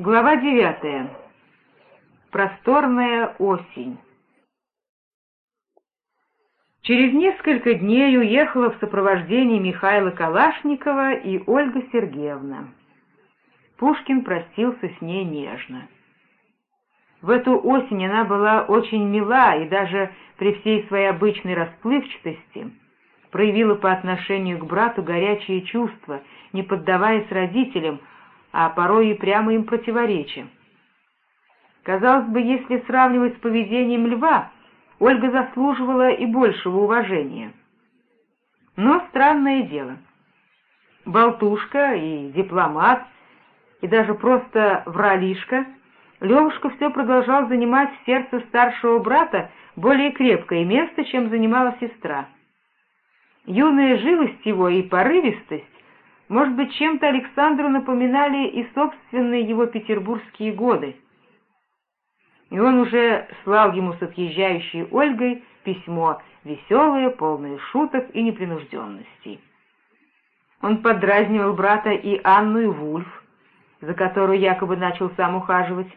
Глава девятая. Просторная осень. Через несколько дней уехала в сопровождении Михаила Калашникова и Ольга Сергеевна. Пушкин простился с ней нежно. В эту осень она была очень мила и даже при всей своей обычной расплывчатости проявила по отношению к брату горячие чувства, не поддаваясь родителям, а порой и прямо им противоречия. Казалось бы, если сравнивать с поведением льва, Ольга заслуживала и большего уважения. Но странное дело. Болтушка и дипломат, и даже просто вралишка, Левушка все продолжал занимать в сердце старшего брата более крепкое место, чем занимала сестра. Юная живость его и порывистость может быть, чем-то Александру напоминали и собственные его петербургские годы. И он уже слал ему с отъезжающей Ольгой письмо, веселое, полное шуток и непринужденностей. Он подразнивал брата и Анну и Вульф, за которую якобы начал сам ухаживать,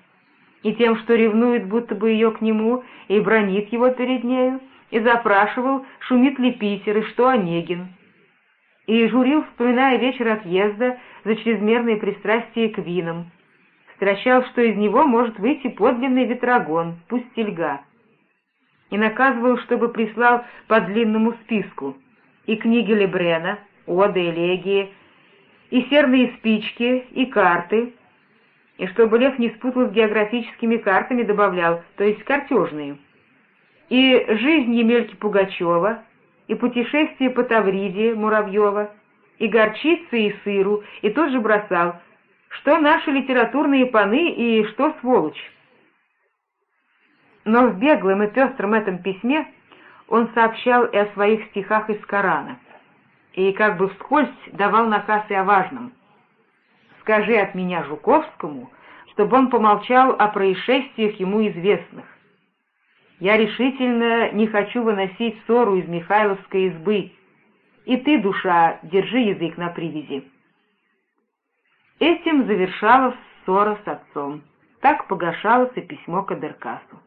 и тем, что ревнует будто бы ее к нему и бронит его перед нею, и запрашивал, шумит ли Питер и что Онегин и журил, вспоминая вечер отъезда за чрезмерные пристрастия к винам. Стращал, что из него может выйти подлинный ветрогон, пустельга. И наказывал, чтобы прислал по длинному списку и книги Лебрена, оды, элегии, и серные спички, и карты, и чтобы Лев не спутал с географическими картами, добавлял, то есть картежные, и жизнь Емельки Пугачева, и путешествие по Тавриде Муравьева, и горчицы, и сыру, и тут же бросал, что наши литературные паны и что сволочь. Но в беглом и пестром этом письме он сообщал и о своих стихах из Корана, и как бы вскользь давал наказ и о важном. «Скажи от меня Жуковскому, чтобы он помолчал о происшествиях ему известных, я решительно не хочу выносить ссору из Михайловской избы. И ты, душа, держи язык на привязи. Этим завершалась ссора с отцом. Так погашалось и письмо к Адеркасу.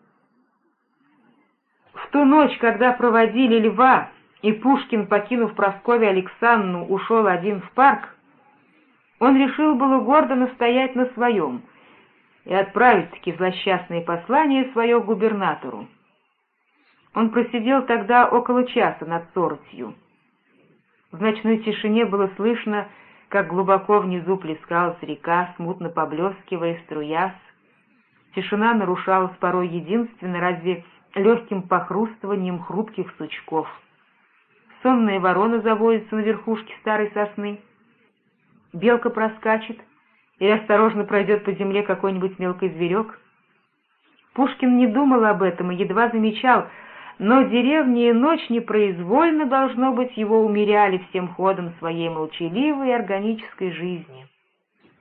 В ту ночь, когда проводили льва, и Пушкин, покинув Прасковья Александру, ушел один в парк, он решил было гордо настоять на своем и отправить-таки злосчастное послание свое губернатору. Он просидел тогда около часа над соросью. В ночной тишине было слышно, как глубоко внизу плескалась река, смутно поблескивая, струясь. Тишина нарушалась порой единственно разве легким похрустыванием хрупких сучков. Сонная ворона заводится на верхушке старой сосны. Белка проскачет или осторожно пройдет по земле какой-нибудь мелкий зверек. Пушкин не думал об этом и едва замечал, но деревня и ночь непроизвольно, должно быть, его умеряли всем ходом своей молчаливой органической жизни.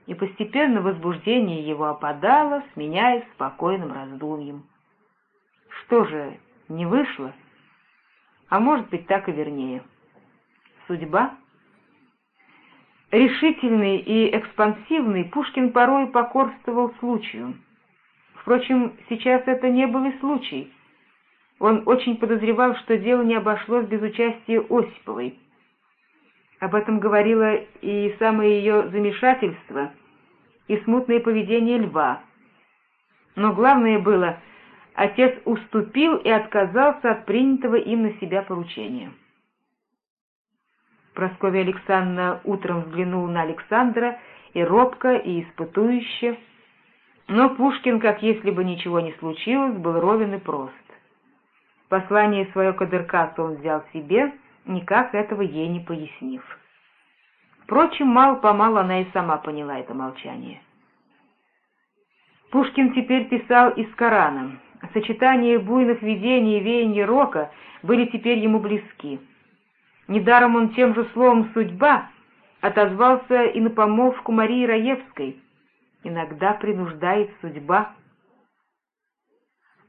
И постепенно возбуждение его опадало, сменяясь спокойным раздумьем. Что же, не вышло? А может быть, так и вернее. Судьба? Решительный и экспансивный Пушкин порой покорствовал случаю. Впрочем, сейчас это не был и случай — он очень подозревал, что дело не обошлось без участия Осиповой. Об этом говорило и самое ее замешательство, и смутное поведение льва. Но главное было, отец уступил и отказался от принятого им на себя поручения. Прасковья Александровна утром взглянула на Александра и робко, и испытующе, но Пушкин, как если бы ничего не случилось, был ровен и прост. Послание свое Кадыркасу он взял себе, никак этого ей не пояснив. Впрочем, мало-помалу она и сама поняла это молчание. Пушкин теперь писал из Корана. Сочетание буйных видений и веяний рока были теперь ему близки. Недаром он тем же словом «судьба» отозвался и на помолвку Марии Раевской. Иногда принуждает судьба.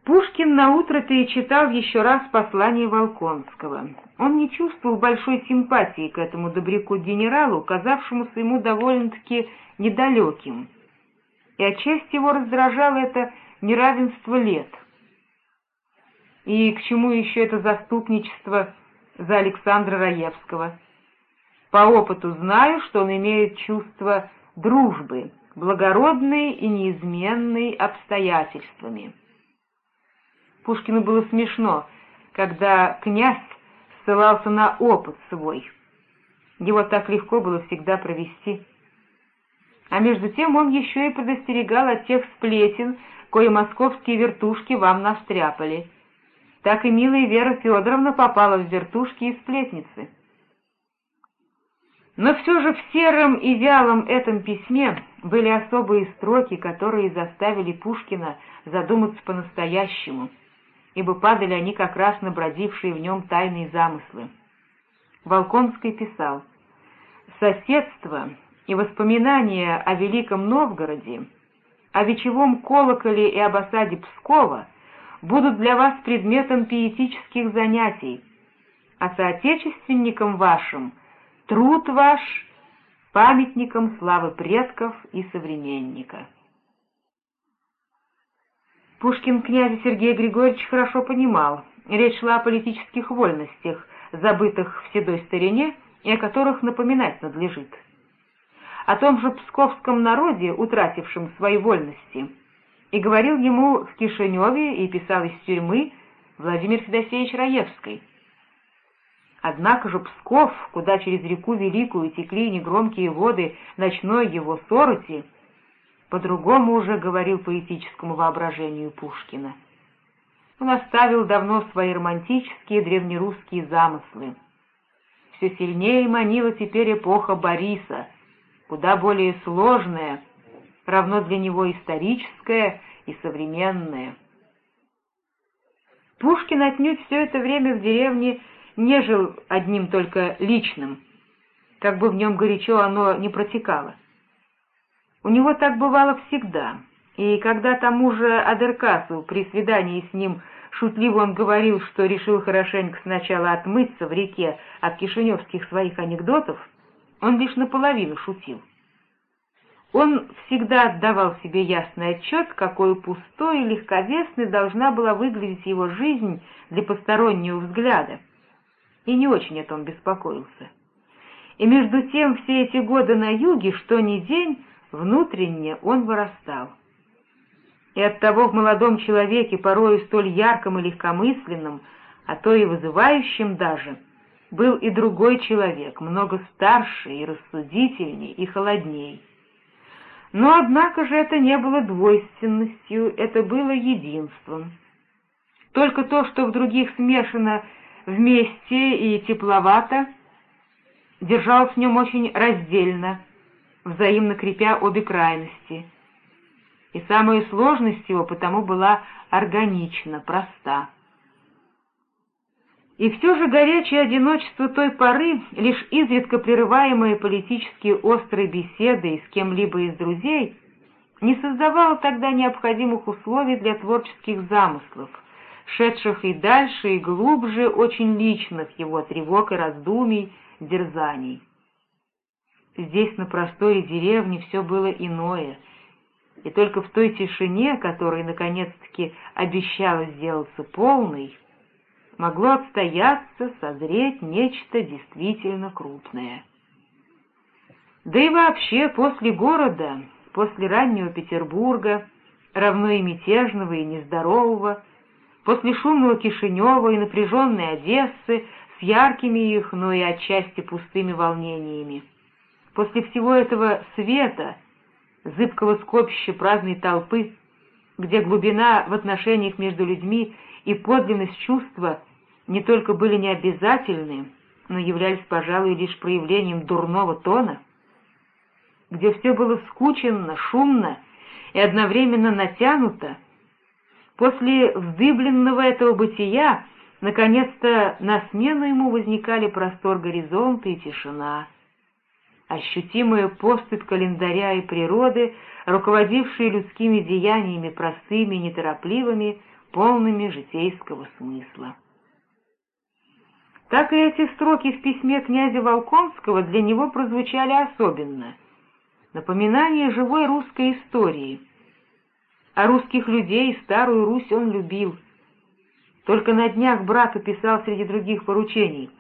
Пушкин наутро перечитал еще раз послание Волконского. Он не чувствовал большой симпатии к этому добряку-генералу, казавшемуся ему довольно-таки недалеким. и отчасти его раздражало это неравенство лет. И к чему еще это заступничество за Александра Раевского? По опыту знаю, что он имеет чувство дружбы, благородной и неизменной обстоятельствами. Пушкину было смешно, когда князь ссылался на опыт свой. Его так легко было всегда провести. А между тем он еще и предостерегал от тех сплетен, кои московские вертушки вам настряпали. Так и милая Вера Федоровна попала в вертушки и сплетницы. Но все же в сером и вялом этом письме были особые строки, которые заставили Пушкина задуматься по-настоящему, ибо падали они как раз на бродившие в нем тайные замыслы. Волконский писал «Соседство и воспоминания о Великом Новгороде, о вечевом колоколе и об осаде Пскова будут для вас предметом пиетических занятий, а соотечественникам вашим — Труд ваш памятником славы предков и современника. Пушкин князя Сергея Григорьевича хорошо понимал, речь шла о политических вольностях, забытых в седой старине и о которых напоминать надлежит. О том же псковском народе, утратившем свои вольности, и говорил ему в Кишиневе и писал из тюрьмы Владимир Федосеевич Раевский. Однако же Псков, куда через реку Великую текли негромкие воды ночной его сороти, по-другому уже говорил поэтическому воображению Пушкина. Он оставил давно свои романтические древнерусские замыслы. Все сильнее манила теперь эпоха Бориса, куда более сложная, равно для него историческая и современная. Пушкин отнюдь все это время в деревне не жил одним только личным, как бы в нем горячо оно не протекало. У него так бывало всегда, и когда тому же Адеркасу при свидании с ним шутливо он говорил, что решил хорошенько сначала отмыться в реке от кишиневских своих анекдотов, он лишь наполовину шутил. Он всегда отдавал себе ясный отчет, какой пустой и легковесной должна была выглядеть его жизнь для постороннего взгляда, и не очень о том беспокоился. И между тем все эти годы на юге, что ни день, внутренне он вырастал. И оттого в молодом человеке, порою столь ярком и легкомысленном, а то и вызывающим даже, был и другой человек, много старше и рассудительней и холодней. Но, однако же, это не было двойственностью, это было единством. Только то, что в других смешано вместе и тепловато, держалась в нем очень раздельно, взаимно крепя обе крайности. И самая сложность его потому была органична, проста. И все же горячее одиночество той поры, лишь изредка прерываемые политически острой беседой с кем-либо из друзей, не создавало тогда необходимых условий для творческих замыслов — шедших и дальше, и глубже очень личных его тревог и раздумий, дерзаний. Здесь, на простой деревне, все было иное, и только в той тишине, которая, наконец-таки, обещала сделаться полной, могло отстояться, созреть нечто действительно крупное. Да и вообще, после города, после раннего Петербурга, равно и мятежного, и нездорового, После шумного Кишинева и напряженной Одессы с яркими их, но и отчасти пустыми волнениями. После всего этого света, зыбкого скопища праздной толпы, где глубина в отношениях между людьми и подлинность чувства не только были необязательны, но являлись, пожалуй, лишь проявлением дурного тона, где все было скученно, шумно и одновременно натянуто, После вздыбленного этого бытия, наконец-то на смену ему возникали простор горизонта и тишина. Ощутимая поступь календаря и природы, руководившие людскими деяниями простыми, неторопливыми, полными житейского смысла. Так и эти строки в письме князя Волконского для него прозвучали особенно. напоминание живой русской истории. А русских людей старую Русь он любил. Только на днях брату писал среди других поручений.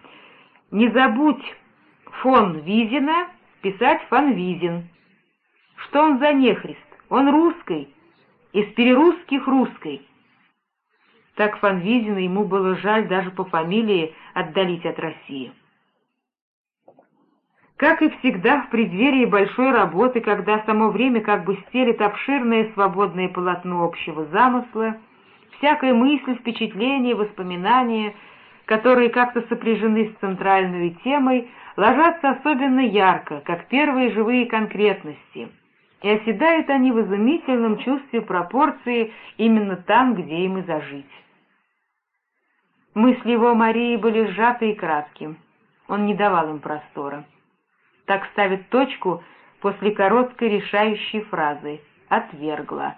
«Не забудь фон Визина писать фон Визин. Что он за нехрист? Он русский, из перерусских русской». Так фон Визина ему было жаль даже по фамилии отдалить от России. Как и всегда в преддверии большой работы, когда само время как бы стелит обширное свободное полотно общего замысла, всякая мысль, впечатление, воспоминания, которые как-то сопряжены с центральной темой, ложатся особенно ярко, как первые живые конкретности, и оседают они в изумительном чувстве пропорции именно там, где им и зажить. Мысли его Марии были сжаты и кратким, он не давал им простора. Так ставит точку после короткой решающей фразы. «отвергла».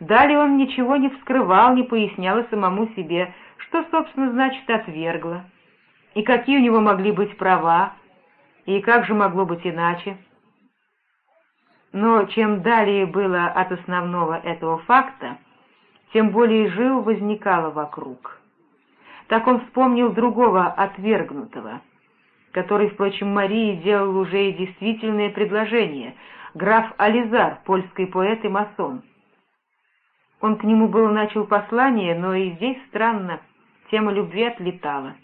Далее он ничего не вскрывал, не пояснял и самому себе, что, собственно, значит «отвергла», и какие у него могли быть права, и как же могло быть иначе. Но чем далее было от основного этого факта, тем более жил возникало вокруг. Так он вспомнил другого отвергнутого — который, впрочем, Марии делал уже и действительное предложение, граф Ализар, польский поэт и масон. Он к нему было начал послание, но и здесь странно, тема любви отлетала.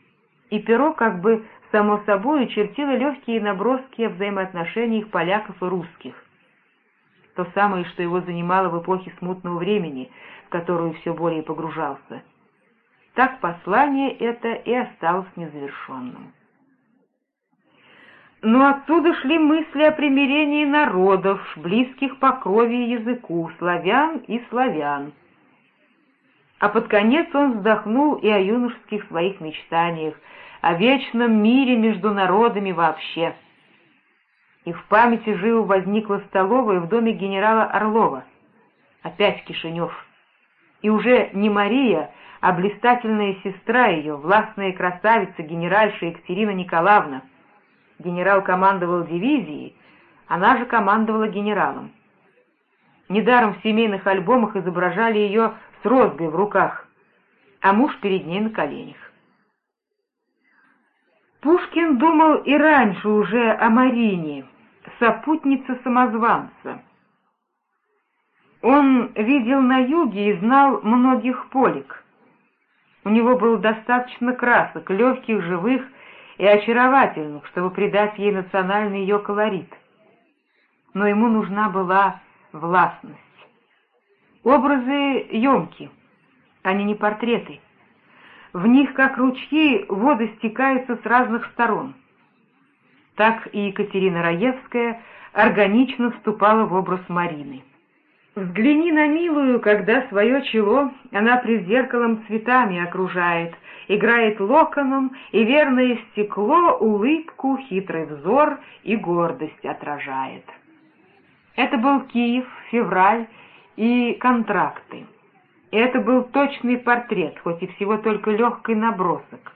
И перо как бы само собой чертило легкие наброски о взаимоотношениях поляков и русских. То самое, что его занимало в эпохе смутного времени, в которую все более погружался. Так послание это и осталось незавершенным. Но оттуда шли мысли о примирении народов, близких по крови и языку, славян и славян. А под конец он вздохнул и о юношеских своих мечтаниях, о вечном мире между народами вообще. И в памяти живо возникла столовая в доме генерала Орлова. Опять Кишинев. И уже не Мария, а блистательная сестра ее, властная красавица, генеральша Екатерина Николаевна — генерал командовал дивизией, она же командовала генералом. Недаром в семейных альбомах изображали ее с розгой в руках, а муж перед ней на коленях. Пушкин думал и раньше уже о Марине, сопутнице самозванца. Он видел на юге и знал многих полик. У него было достаточно красок, легких, живых, и очаровательных, чтобы придать ей национальный ее колорит. Но ему нужна была властность. Образы емки, они не портреты. В них, как ручьи, воды стекаются с разных сторон. Так и Екатерина Раевская органично вступала в образ Марины. Взгляни на милую, когда свое чело она пред зеркалом цветами окружает, играет локоном, и верное стекло улыбку, хитрый взор и гордость отражает. Это был Киев, февраль и контракты. И это был точный портрет, хоть и всего только легкий набросок.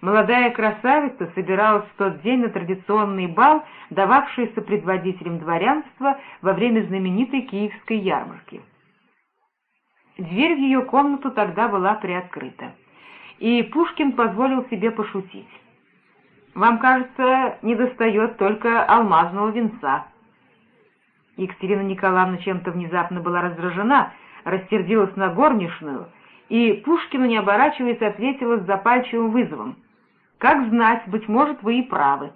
Молодая красавица собиралась в тот день на традиционный бал, дававшийся предводителем дворянства во время знаменитой киевской ярмарки. Дверь в ее комнату тогда была приоткрыта, и Пушкин позволил себе пошутить. «Вам, кажется, недостает только алмазного венца». Екатерина Николаевна чем-то внезапно была раздражена, растердилась на горничную, и Пушкину, не оборачиваясь, ответила с запальчивым вызовом. Как знать, быть может, вы и правы.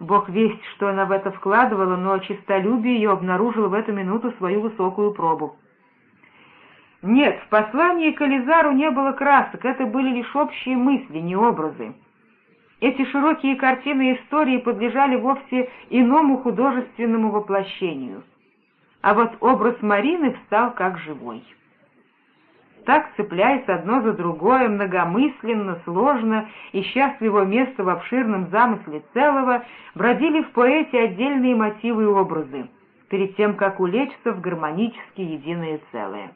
Бог весть, что она в это вкладывала, но честолюбие ее обнаружило в эту минуту свою высокую пробу. Нет, в послании к Элизару не было красок, это были лишь общие мысли, не образы. Эти широкие картины истории подлежали вовсе иному художественному воплощению. А вот образ Марины встал как живой так, цепляясь одно за другое, многомысленно, сложно, ища своего места в обширном замысле целого, бродили в поэте отдельные мотивы и образы, перед тем, как улечься в гармонически единое целое.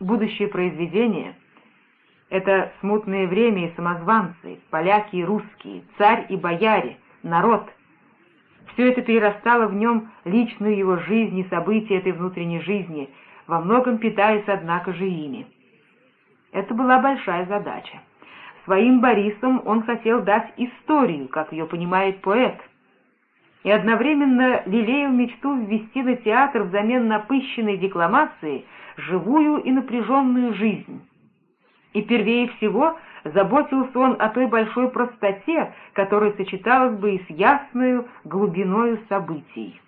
Будущее произведение — это смутное время и самозванцы, поляки и русские, царь и бояре, народ. Все это перерастало в нем личную его жизнь и события этой внутренней жизни, во многом питаясь, однако же, ими. Это была большая задача. Своим Борисом он хотел дать историю, как ее понимает поэт, и одновременно лелеял мечту ввести на театр взамен напыщенной декламации живую и напряженную жизнь. И первее всего заботился он о той большой простоте, которая сочеталась бы и с ясною глубиною событий.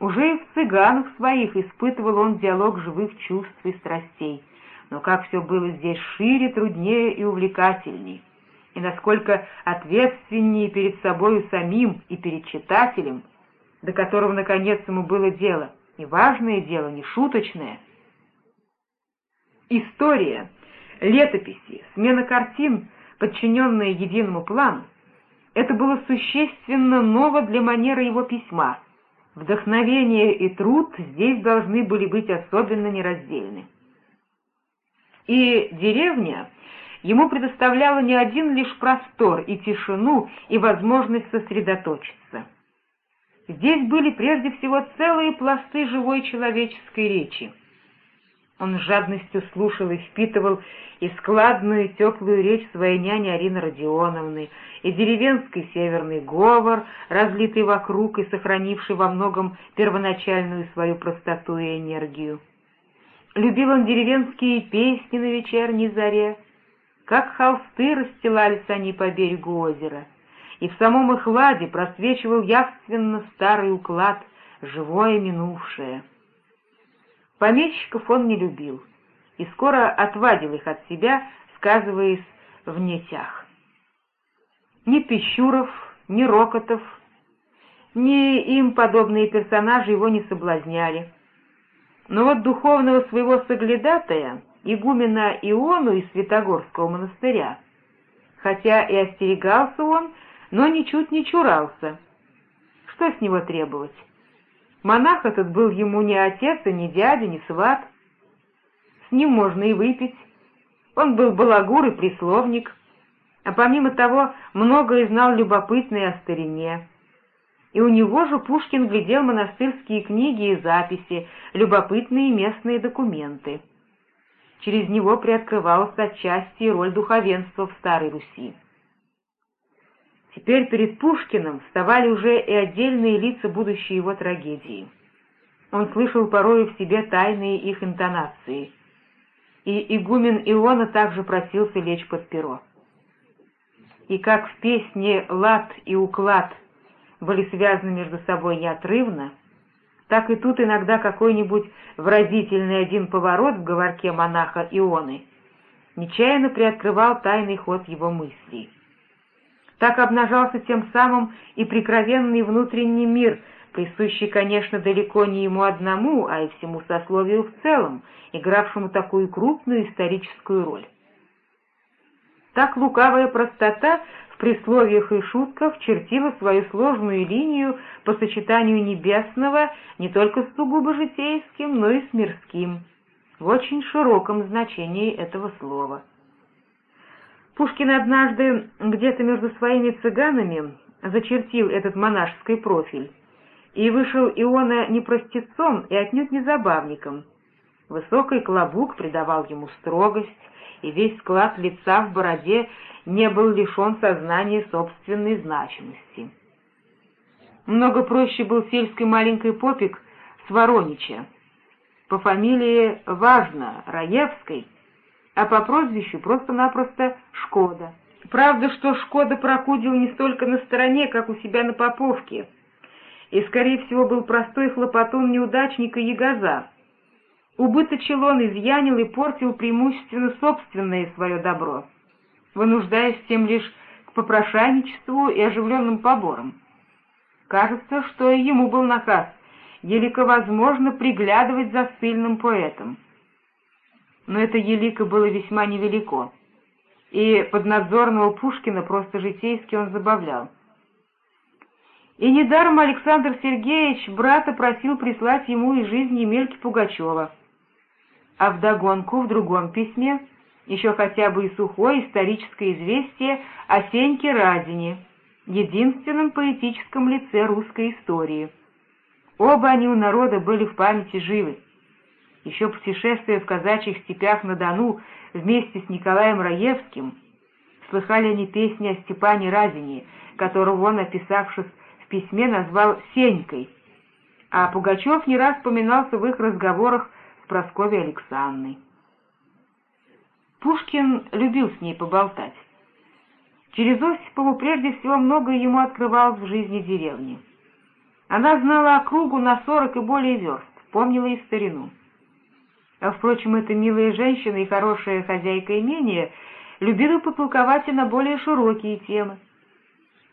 Уже и в цыганах своих испытывал он диалог живых чувств и страстей, но как все было здесь шире, труднее и увлекательней, и насколько ответственнее перед собою самим и перед читателем, до которого, наконец, ему было дело, и важное дело, не шуточное. История, летописи, смена картин, подчиненные единому плану, это было существенно ново для манеры его письма. Вдохновение и труд здесь должны были быть особенно нераздельны. И деревня ему предоставляла не один лишь простор и тишину, и возможность сосредоточиться. Здесь были прежде всего целые пласты живой человеческой речи. Он с жадностью слушал и впитывал и складную теплую речь своей няни Арины Родионовны, и деревенский северный говор, разлитый вокруг и сохранивший во многом первоначальную свою простоту и энергию. Любил он деревенские песни на вечерней заре, как холсты расстилались они по берегу озера, и в самом их ладе просвечивал явственно старый уклад, живое минувшее. Помещиков он не любил и скоро отвадил их от себя, сказываясь в нетях. Ни Пищуров, ни Рокотов, ни им подобные персонажи его не соблазняли. Но вот духовного своего соглядатая, игумена Иону из Святогорского монастыря, хотя и остерегался он, но ничуть не чурался. Что с него требовать? Монах этот был ему не отец, и не дядя, не сват. С ним можно и выпить. Он был балагур и присловник, а помимо того многое знал любопытное о старине. И у него же Пушкин глядел монастырские книги и записи, любопытные местные документы. Через него приоткрывалась отчасти роль духовенства в Старой Руси. Теперь перед Пушкиным вставали уже и отдельные лица будущей его трагедии. Он слышал порою в себе тайные их интонации. И игумен Иона также просился лечь под перо. И как в песне «Лад» и «Уклад» были связаны между собой неотрывно, так и тут иногда какой-нибудь выразительный один поворот в говорке монаха Ионы нечаянно приоткрывал тайный ход его мыслей. Так обнажался тем самым и прикровенный внутренний мир, присущий, конечно, далеко не ему одному, а и всему сословию в целом, игравшему такую крупную историческую роль. Так лукавая простота в присловиях и шутках чертила свою сложную линию по сочетанию небесного не только с сугубо житейским, но и с мирским, в очень широком значении этого слова. Пушкин однажды где-то между своими цыганами зачертил этот монашеский профиль, и вышел Иона не простецом и отнюдь не забавником. Высокий клобук придавал ему строгость, и весь склад лица в бороде не был лишен сознания собственной значимости. Много проще был сельский маленький попик с Воронича. По фамилии Важно, Раевской — а по прозвищу просто-напросто Шкода. Правда, что Шкода прокудил не столько на стороне, как у себя на Поповке, и, скорее всего, был простой хлопотун неудачника Ягоза. Убыточил он, изъянил и портил преимущественно собственное свое добро, вынуждаясь тем лишь к попрошайничеству и оживленным поборам. Кажется, что и ему был наказ, елико возможно приглядывать за сильным поэтом но это елико было весьма невелико, и поднадзорного Пушкина просто житейски он забавлял. И недаром Александр Сергеевич брата просил прислать ему из жизни Емельки Пугачева, а вдогонку в другом письме еще хотя бы и сухое историческое известие о Сеньке Радине, единственном поэтическом лице русской истории. Оба они у народа были в памяти живы. Еще путешествуя в казачьих степях на Дону вместе с Николаем Раевским, слыхали они песни о Степане Разине, которого он, описавшись в письме, назвал «Сенькой», а Пугачев не раз поминался в их разговорах с Прасковьей Александрой. Пушкин любил с ней поболтать. Через Осипову прежде всего многое ему открывалось в жизни деревни. Она знала округу на сорок и более верст, помнила и старину. А, впрочем, эта милая женщина и хорошая хозяйка имения любила потолковать и на более широкие темы.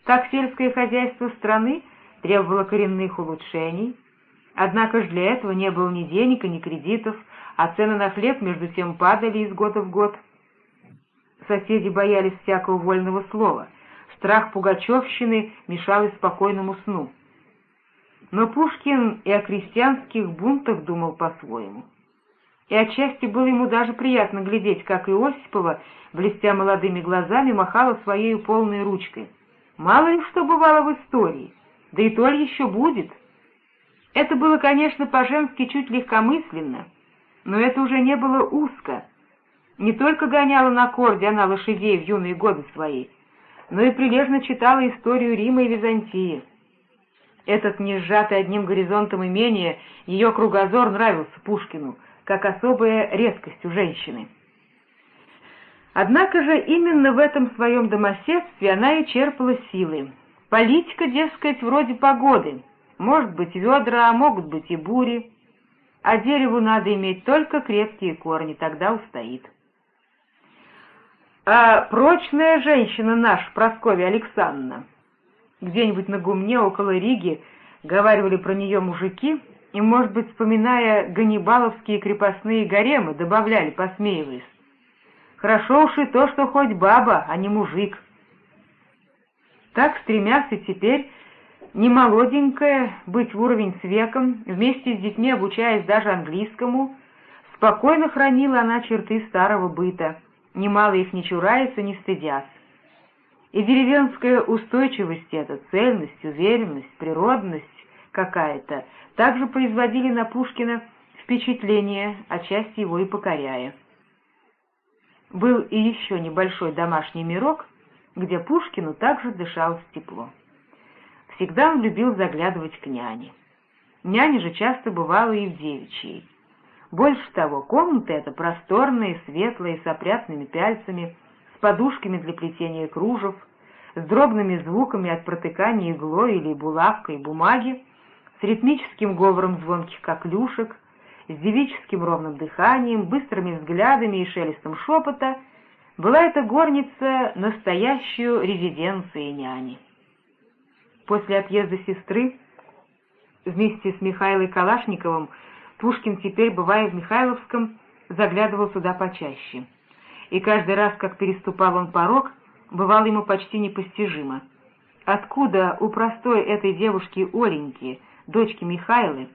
Так сельское хозяйство страны требовало коренных улучшений, однако же для этого не было ни денег ни кредитов, а цены на хлеб между тем падали из года в год. Соседи боялись всякого вольного слова, страх пугачевщины мешал и спокойному сну. Но Пушкин и о крестьянских бунтах думал по-своему. И отчасти было ему даже приятно глядеть, как Иосипова, блестя молодыми глазами, махала своей полной ручкой. Мало ли что бывало в истории, да и то ли еще будет. Это было, конечно, по-женски чуть легкомысленно, но это уже не было узко. Не только гоняла на корде она лошадей в юные годы свои, но и прилежно читала историю Рима и Византии. Этот не сжатый одним горизонтом имение, ее кругозор нравился Пушкину, как особая резкость у женщины. Однако же именно в этом своем домоседстве она и черпала силы. Политика, дескать, вроде погоды. Может быть ведра, а могут быть и бури а дереву надо иметь только крепкие корни, тогда устоит. А прочная женщина наша, Прасковья Александровна, где-нибудь на гумне около Риги говаривали про нее мужики, и, может быть, вспоминая ганнибаловские крепостные гаремы, добавляли, посмеиваясь, «Хорошо уж и то, что хоть баба, а не мужик». Так, стремясь и теперь не молоденькая, быть в уровень с веком, вместе с детьми обучаясь даже английскому, спокойно хранила она черты старого быта, немало их не чураясь и не стыдясь. И деревенская устойчивость эта, цельность, уверенность, природность какая-то, также производили на Пушкина впечатление, отчасти его и покоряя. Был и еще небольшой домашний мирок, где Пушкину также дышалось тепло. Всегда он любил заглядывать к няне. Няня же часто бывала и в девичьей. Больше того, комната эта просторная, светлая, с опрятными пяльцами, с подушками для плетения кружев, с дробными звуками от протыкания иглой или булавкой бумаги, с ритмическим говором звонких коклюшек, с девическим ровным дыханием, быстрыми взглядами и шелестом шепота, была эта горница настоящую резиденцией няни. После отъезда сестры вместе с Михаилом Калашниковым Пушкин теперь, бывая в Михайловском, заглядывал сюда почаще. И каждый раз, как переступал он порог, бывало ему почти непостижимо. Откуда у простой этой девушки Оленьки, дочки Михайлы,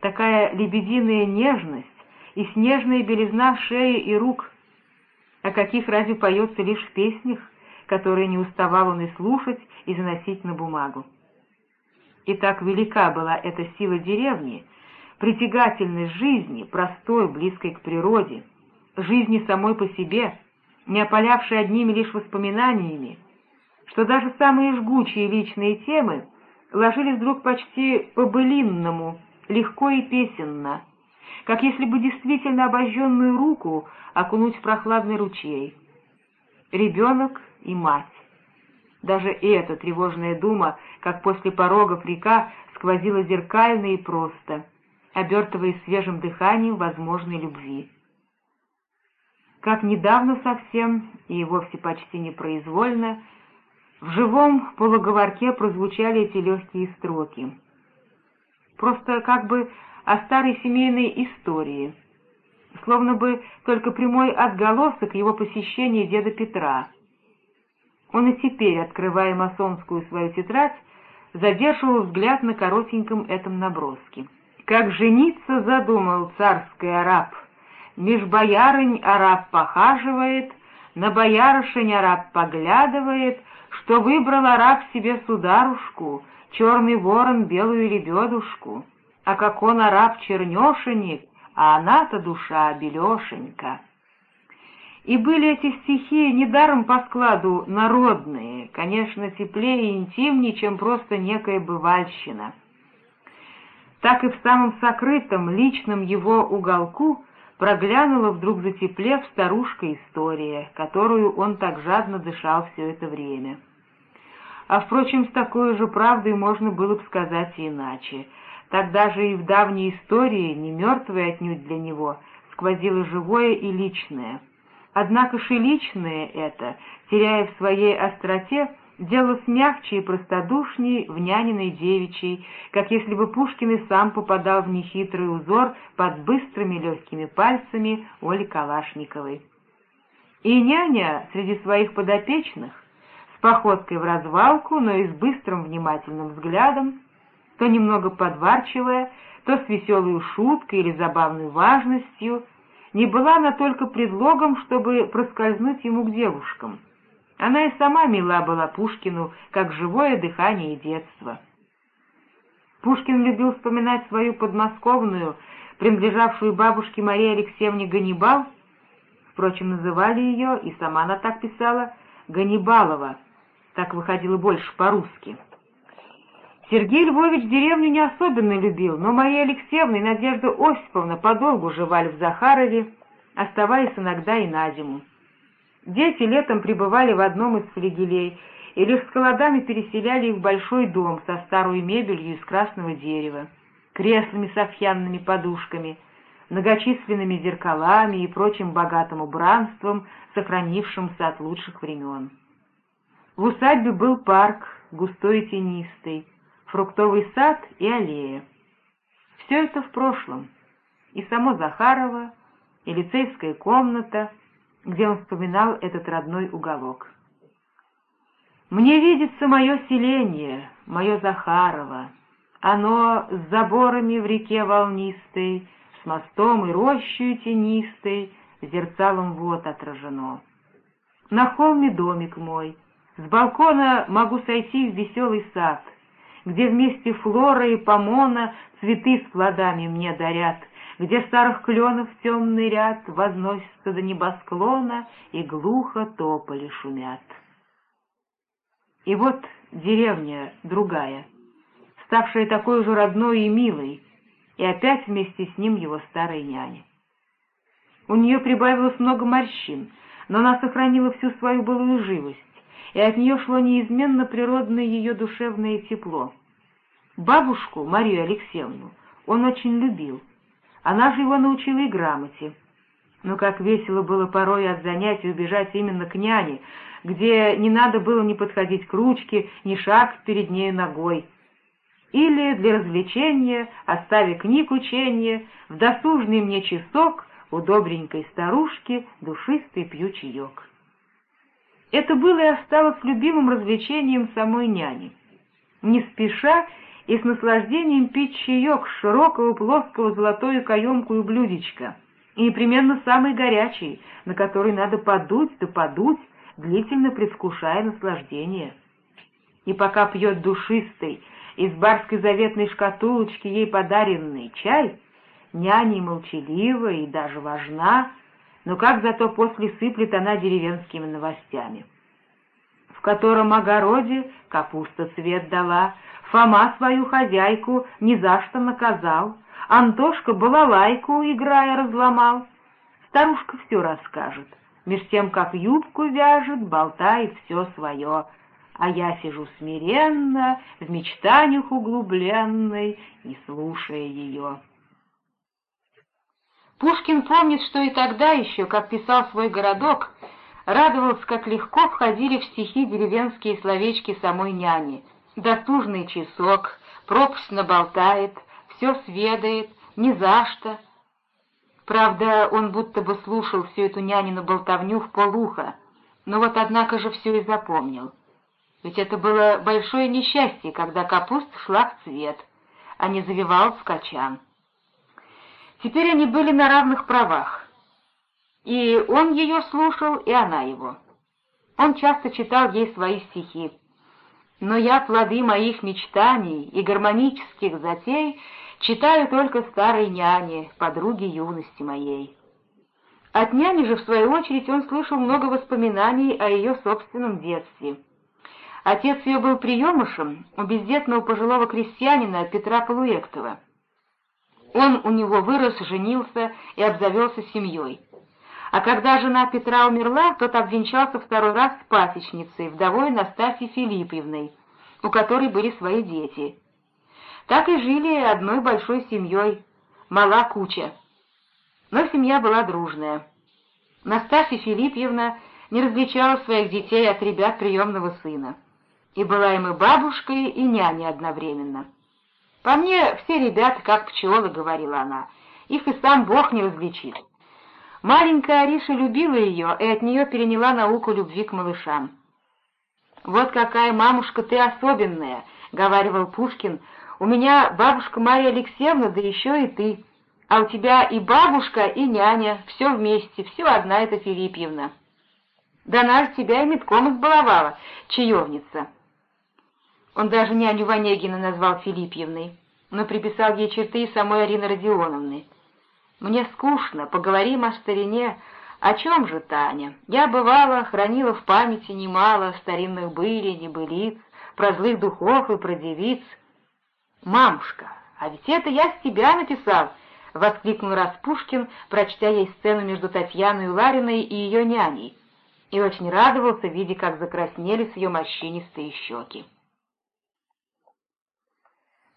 такая лебединая нежность и снежная белизна шеи и рук, о каких разве поется лишь в песнях, которые не уставал он и слушать, и заносить на бумагу. И так велика была эта сила деревни, притягательность жизни, простой, близкой к природе, жизни самой по себе, не опалявшей одними лишь воспоминаниями, что даже самые жгучие личные темы ложились вдруг почти по-былинному, легко и песенно, как если бы действительно обожженную руку окунуть в прохладный ручей. Ребенок и мать. Даже и эта тревожная дума, как после порогов река, сквозила зеркально и просто, обертываясь свежим дыханием возможной любви. Как недавно совсем, и вовсе почти непроизвольно, в живом полуговорке прозвучали эти легкие строки. Просто как бы о старой семейной истории, словно бы только прямой отголосок его посещения деда Петра — он и теперь, открывая масонскую свою тетрадь, задерживал взгляд на коротеньком этом наброске. «Как жениться задумал царский араб, меж боярынь араб похаживает, на боярышень араб поглядывает, что выбрал араб себе сударушку, черный ворон белую лебедушку, а как он араб чернешенек, а она-то душа белешенька. И были эти стихи недаром по складу народные, конечно, теплее и интимнее, чем просто некая бывальщина. Так и в самом сокрытом, личном его уголку проглянула вдруг затеплев старушка история, которую он так жадно дышал все это время. А, впрочем, с такой же правдой можно было бы сказать иначе. Тогда же и в давней истории, не мертвой отнюдь для него, сквозило живое и личное — Однако же личное это, теряя в своей остроте, делалось мягче и простодушней в няниной девичьей, как если бы Пушкин и сам попадал в нехитрый узор под быстрыми легкими пальцами Оли Калашниковой. И няня среди своих подопечных, походкой в развалку, но и с быстрым внимательным взглядом, то немного подварчивая, то с веселой шуткой или забавной важностью — не была она только предлогом, чтобы проскользнуть ему к девушкам. Она и сама мила была Пушкину, как живое дыхание детства. Пушкин любил вспоминать свою подмосковную, принадлежавшую бабушке Марии Алексеевне Ганнибал, впрочем, называли ее, и сама она так писала, Ганнибалова, так выходило больше по-русски. Сергей Львович деревню не особенно любил, но Мария Алексеевна и Надежда Осиповна подолгу жевали в Захарове, оставаясь иногда и на зиму. Дети летом пребывали в одном из флигелей и лишь с холодами переселяли их в большой дом со старой мебелью из красного дерева, креслами с овхянными подушками, многочисленными зеркалами и прочим богатым убранством, сохранившимся от лучших времен. В усадьбе был парк, густой и тенистый, фруктовый сад и аллея. Все это в прошлом, и само Захарова, и лицейская комната, где он вспоминал этот родной уголок. «Мне видится мое селение, мое Захарово, оно с заборами в реке волнистой, с мостом и рощей тенистой, зерцалом вот отражено. На холме домик мой, с балкона могу сойти в веселый сад, где вместе флора и помона цветы с плодами мне дарят, где старых кленов темный ряд возносится до небосклона и глухо тополи шумят. И вот деревня другая, ставшая такой же родной и милой, и опять вместе с ним его старая няня. У нее прибавилось много морщин, но она сохранила всю свою былую живость, и от нее шло неизменно природное ее душевное тепло. Бабушку, Марию Алексеевну, он очень любил. Она же его научила и грамоте. Но как весело было порой от занятий убежать именно к няне, где не надо было ни подходить к ручке, ни шаг перед ней ногой. Или для развлечения, оставя книг учения, в досужный мне часок у добренькой старушки душистый пью чаек. Это было и осталось любимым развлечением самой няни. Не спеша и с наслаждением пить чаек с широкого плоского золотою каемкую блюдечка, и непременно самый горячий, на который надо подуть да подуть, длительно предвкушая наслаждение. И пока пьет душистый, из барской заветной шкатулочки ей подаренный чай, няня молчалива и даже важна, но как зато после сыплет она деревенскими новостями. В котором огороде капуста цвет дала, Фома свою хозяйку ни за что наказал, Антошка балалайку, играя, разломал. Старушка все расскажет, меж тем, как юбку вяжет, болтает все свое, а я сижу смиренно, в мечтаниях углубленной, и слушая ее. Пушкин помнит, что и тогда еще, как писал свой городок, радовался, как легко входили в стихи деревенские словечки самой няни. «Досужный часок, пропасть наболтает, все сведает, ни за что». Правда, он будто бы слушал всю эту нянину болтовню в полуха, но вот однако же все и запомнил. Ведь это было большое несчастье, когда капуста шла в цвет, а не завивал в качан. Теперь они были на равных правах. И он ее слушал, и она его. Он часто читал ей свои стихи. Но я плоды моих мечтаний и гармонических затей читаю только старой няне, подруге юности моей. От няни же, в свою очередь, он слышал много воспоминаний о ее собственном детстве. Отец ее был приемышем у бездетного пожилого крестьянина Петра Полуэктова. Он у него вырос, женился и обзавелся семьей. А когда жена Петра умерла, тот обвенчался второй раз с пасечницей, вдовой Настасьей Филиппьевной, у которой были свои дети. Так и жили одной большой семьей, мала куча. Но семья была дружная. Настасья Филиппьевна не различала своих детей от ребят приемного сына, и была им и бабушкой, и няней одновременно. «По мне все ребята как пчелы», — говорила она, — «их и сам Бог не различит». Маленькая Ариша любила ее и от нее переняла науку любви к малышам. «Вот какая мамушка ты особенная», — говаривал Пушкин, — «у меня бабушка Мария Алексеевна, да еще и ты, а у тебя и бабушка, и няня, все вместе, все одна эта Филиппьевна». «Да она тебя и метком избаловала, чаевница». Он даже няню Ванегина назвал Филиппьевной, но приписал ей черты самой Арины Родионовны. Мне скучно, поговорим о старине. О чем же, Таня? Я, бывала, хранила в памяти немало старинных были, небылиц, про злых духов и про девиц. «Мамушка, а ведь это я с тебя написал!» — воскликнул Распушкин, прочтя ей сцену между Татьяной Лариной и ее няней, и очень радовался, видя, как закраснели с ее морщинистые щеки.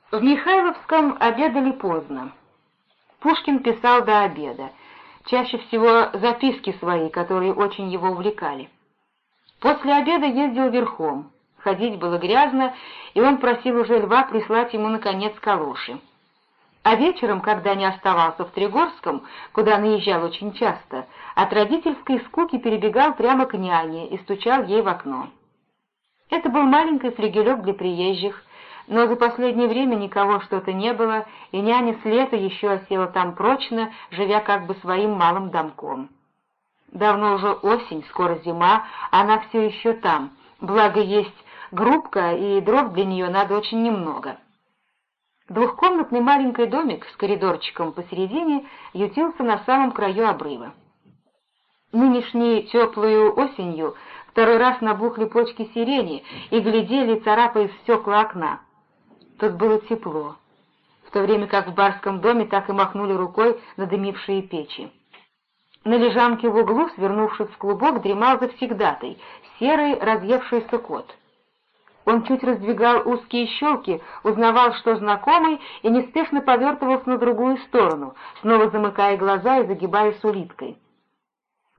В Михайловском обедали поздно. Пушкин писал до обеда, чаще всего записки свои, которые очень его увлекали. После обеда ездил верхом, ходить было грязно, и он просил уже льва прислать ему, наконец, калоши. А вечером, когда не оставался в Тригорском, куда наезжал очень часто, от родительской скуки перебегал прямо к няне и стучал ей в окно. Это был маленький флигелек для приезжих, но за последнее время никого что-то не было, и няня с лета еще осела там прочно, живя как бы своим малым домком. Давно уже осень, скоро зима, она все еще там, благо есть грубка, и дров для нее надо очень немного. Двухкомнатный маленький домик с коридорчиком посередине ютился на самом краю обрыва. Нынешней теплую осенью второй раз набухли почки сирени и глядели, царапая стекла окна. Тут было тепло, в то время как в барском доме так и махнули рукой на дымившие печи. На лежанке в углу, свернувшись в клубок, дремал завсегдатый, серый разъевшийся кот. Он чуть раздвигал узкие щелки, узнавал, что знакомый, и неспешно повертывался на другую сторону, снова замыкая глаза и загибая с улиткой.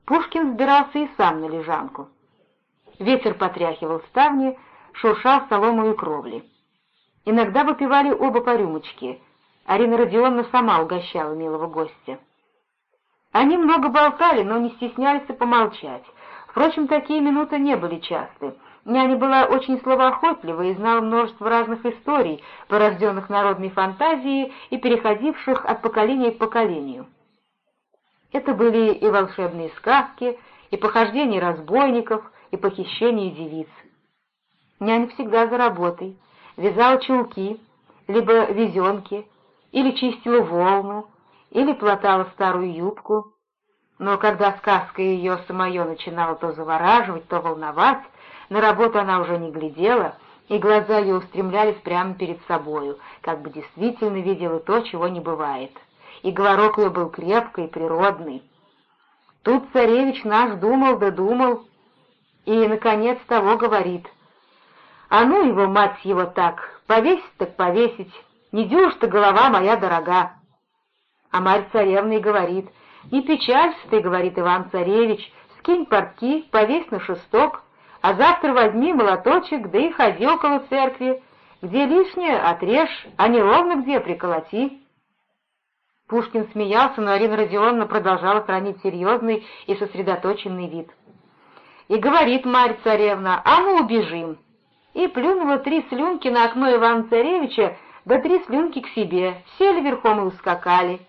Пушкин сбирался и сам на лежанку. Ветер потряхивал ставни, шуршал соломою кровли. Иногда выпивали оба по рюмочке. Арина Родионовна сама угощала милого гостя. Они много болтали, но не стеснялись помолчать. Впрочем, такие минуты не были часты. Няня была очень словоохотлива и знала множество разных историй, порожденных народной фантазией и переходивших от поколения к поколению. Это были и волшебные сказки, и похождения разбойников, и похищения девиц. Няня всегда за работой вязала чулки, либо везенки, или чистила волну, или платала старую юбку. Но когда сказка ее самое начинала то завораживать, то волновать, на работу она уже не глядела, и глаза ее устремлялись прямо перед собою, как бы действительно видела то, чего не бывает. И говорок ее был крепкий, природный. Тут царевич наш думал да думал, и, наконец, того говорит — а ну его, мать его, так, повесить так повесить, не дюж-то голова моя дорога. А Марь царевна и говорит, не печалься ты, говорит Иван-царевич, скинь портки, повесь на шесток, а завтра возьми молоточек, да и ходи около церкви, где лишнее отрежь, а не ровно где приколоти. Пушкин смеялся, но Арина Родионовна продолжала хранить серьезный и сосредоточенный вид. И говорит Марь царевна, а мы убежим и плюнула три слюнки на окно Ивана-Царевича, да три слюнки к себе, сели верхом и ускакали.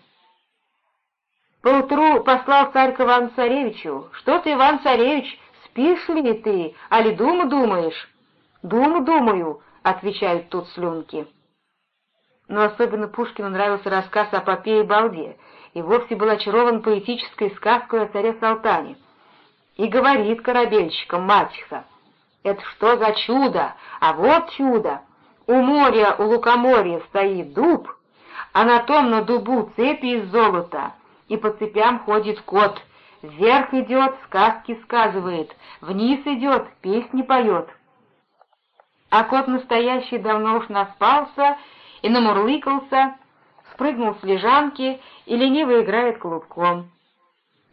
Поутру послал царь к Ивану-Царевичу, «Что ты, Иван-Царевич, спишь?» ли ты, али думу думаешь?» «Думу думаю», — отвечают тут слюнки. Но особенно Пушкину нравился рассказ о Попе и Балде, и вовсе был очарован поэтической сказкой о царе Салтане. И говорит корабельщикам мачеха, «Это что за чудо? А вот чудо! У моря, у лукоморья стоит дуб, а на том на дубу цепи из золота, и по цепям ходит кот. Вверх идет, сказки сказывает, вниз идет, песни поет. А кот настоящий давно уж наспался и намурлыкался, спрыгнул с лежанки и лениво играет клубком.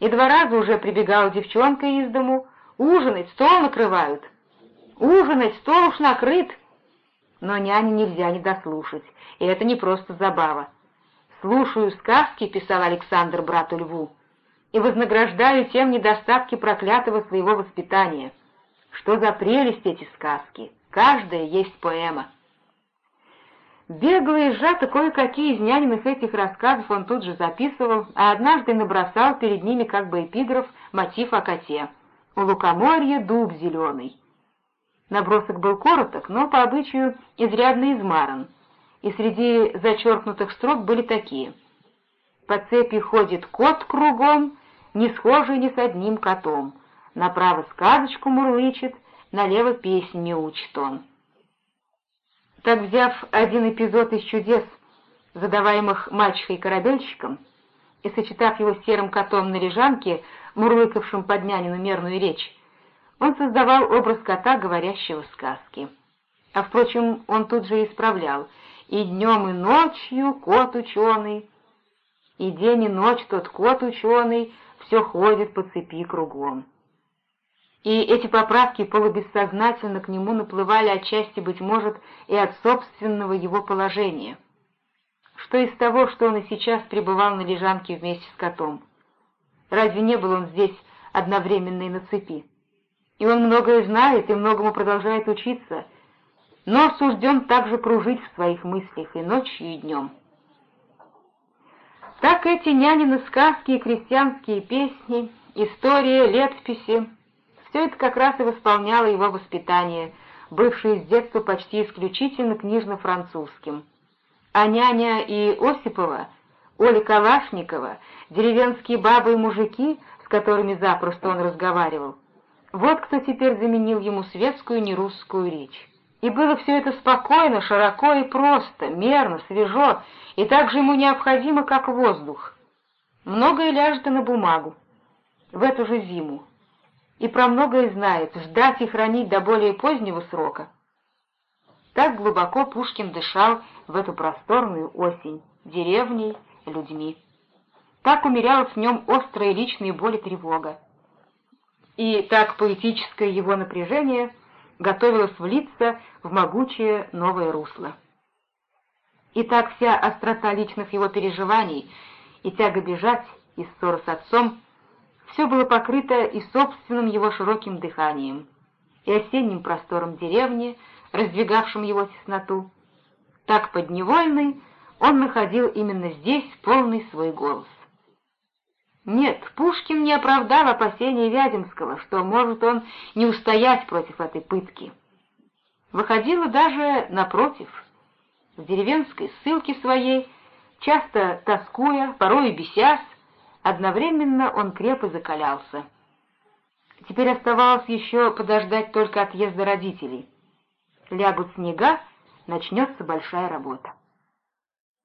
И два раза уже прибегала девчонка из дому, ужинать, стол накрывают. Ужинать, стол уж накрыт. Но няне нельзя не дослушать, и это не просто забава. «Слушаю сказки», — писал Александр брату Льву, «и вознаграждаю тем недостатки проклятого своего воспитания. Что за прелесть эти сказки! Каждая есть поэма». Бегло и сжато кое-какие из няниных этих рассказов он тут же записывал, а однажды набросал перед ними как бы эпиграф мотив о коте. «У лукоморья дуб зеленый». Набросок был короток, но по обычаю изрядно измаран, и среди зачеркнутых строк были такие. «По цепи ходит кот кругом, не схожий ни с одним котом. Направо сказочку мурлычет, налево песнями учит он». Так, взяв один эпизод из чудес, задаваемых мачехой-корабельщиком, и сочетав его с серым котом на лежанке, мурлыкавшим под нянину мерную речь, он создавал образ кота, говорящего сказки. А, впрочем, он тут же исправлял «И днем, и ночью кот ученый, и день, и ночь тот кот ученый, все ходит по цепи кругом». И эти поправки полубессознательно к нему наплывали отчасти, быть может, и от собственного его положения. Что из того, что он и сейчас пребывал на лежанке вместе с котом? Разве не был он здесь одновременно и на цепи? И он многое знает и многому продолжает учиться, но сужден также кружить в своих мыслях и ночью, и днем. Так эти нянины сказки и крестьянские песни, истории, летописи все это как раз и восполняло его воспитание, бывшее с детства почти исключительно книжно-французским. А няня и Осипова, Оля Калашникова, деревенские бабы и мужики, с которыми запросто он разговаривал, вот кто теперь заменил ему светскую нерусскую речь. И было все это спокойно, широко и просто, мерно, свежо, и так же ему необходимо, как воздух. Многое ляжет на бумагу. В эту же зиму, и про многое знает, ждать и хранить до более позднего срока. Так глубоко Пушкин дышал в эту просторную осень, деревней, людьми. Так умерялась в нем острая личная боль и тревога. И так поэтическое его напряжение готовилось влиться в могучее новое русло. И так вся острота личных его переживаний и тяга бежать, и ссора с отцом все было покрыто и собственным его широким дыханием, и осенним простором деревни, раздвигавшим его тесноту. Так подневольный он находил именно здесь полный свой голос. Нет, Пушкин не оправдал опасения Вяземского, что может он не устоять против этой пытки. Выходило даже напротив. В деревенской ссылке своей, часто тоскуя, порой бесясь, Одновременно он крепко закалялся. Теперь оставалось еще подождать только отъезда родителей. Лягут снега, начнется большая работа.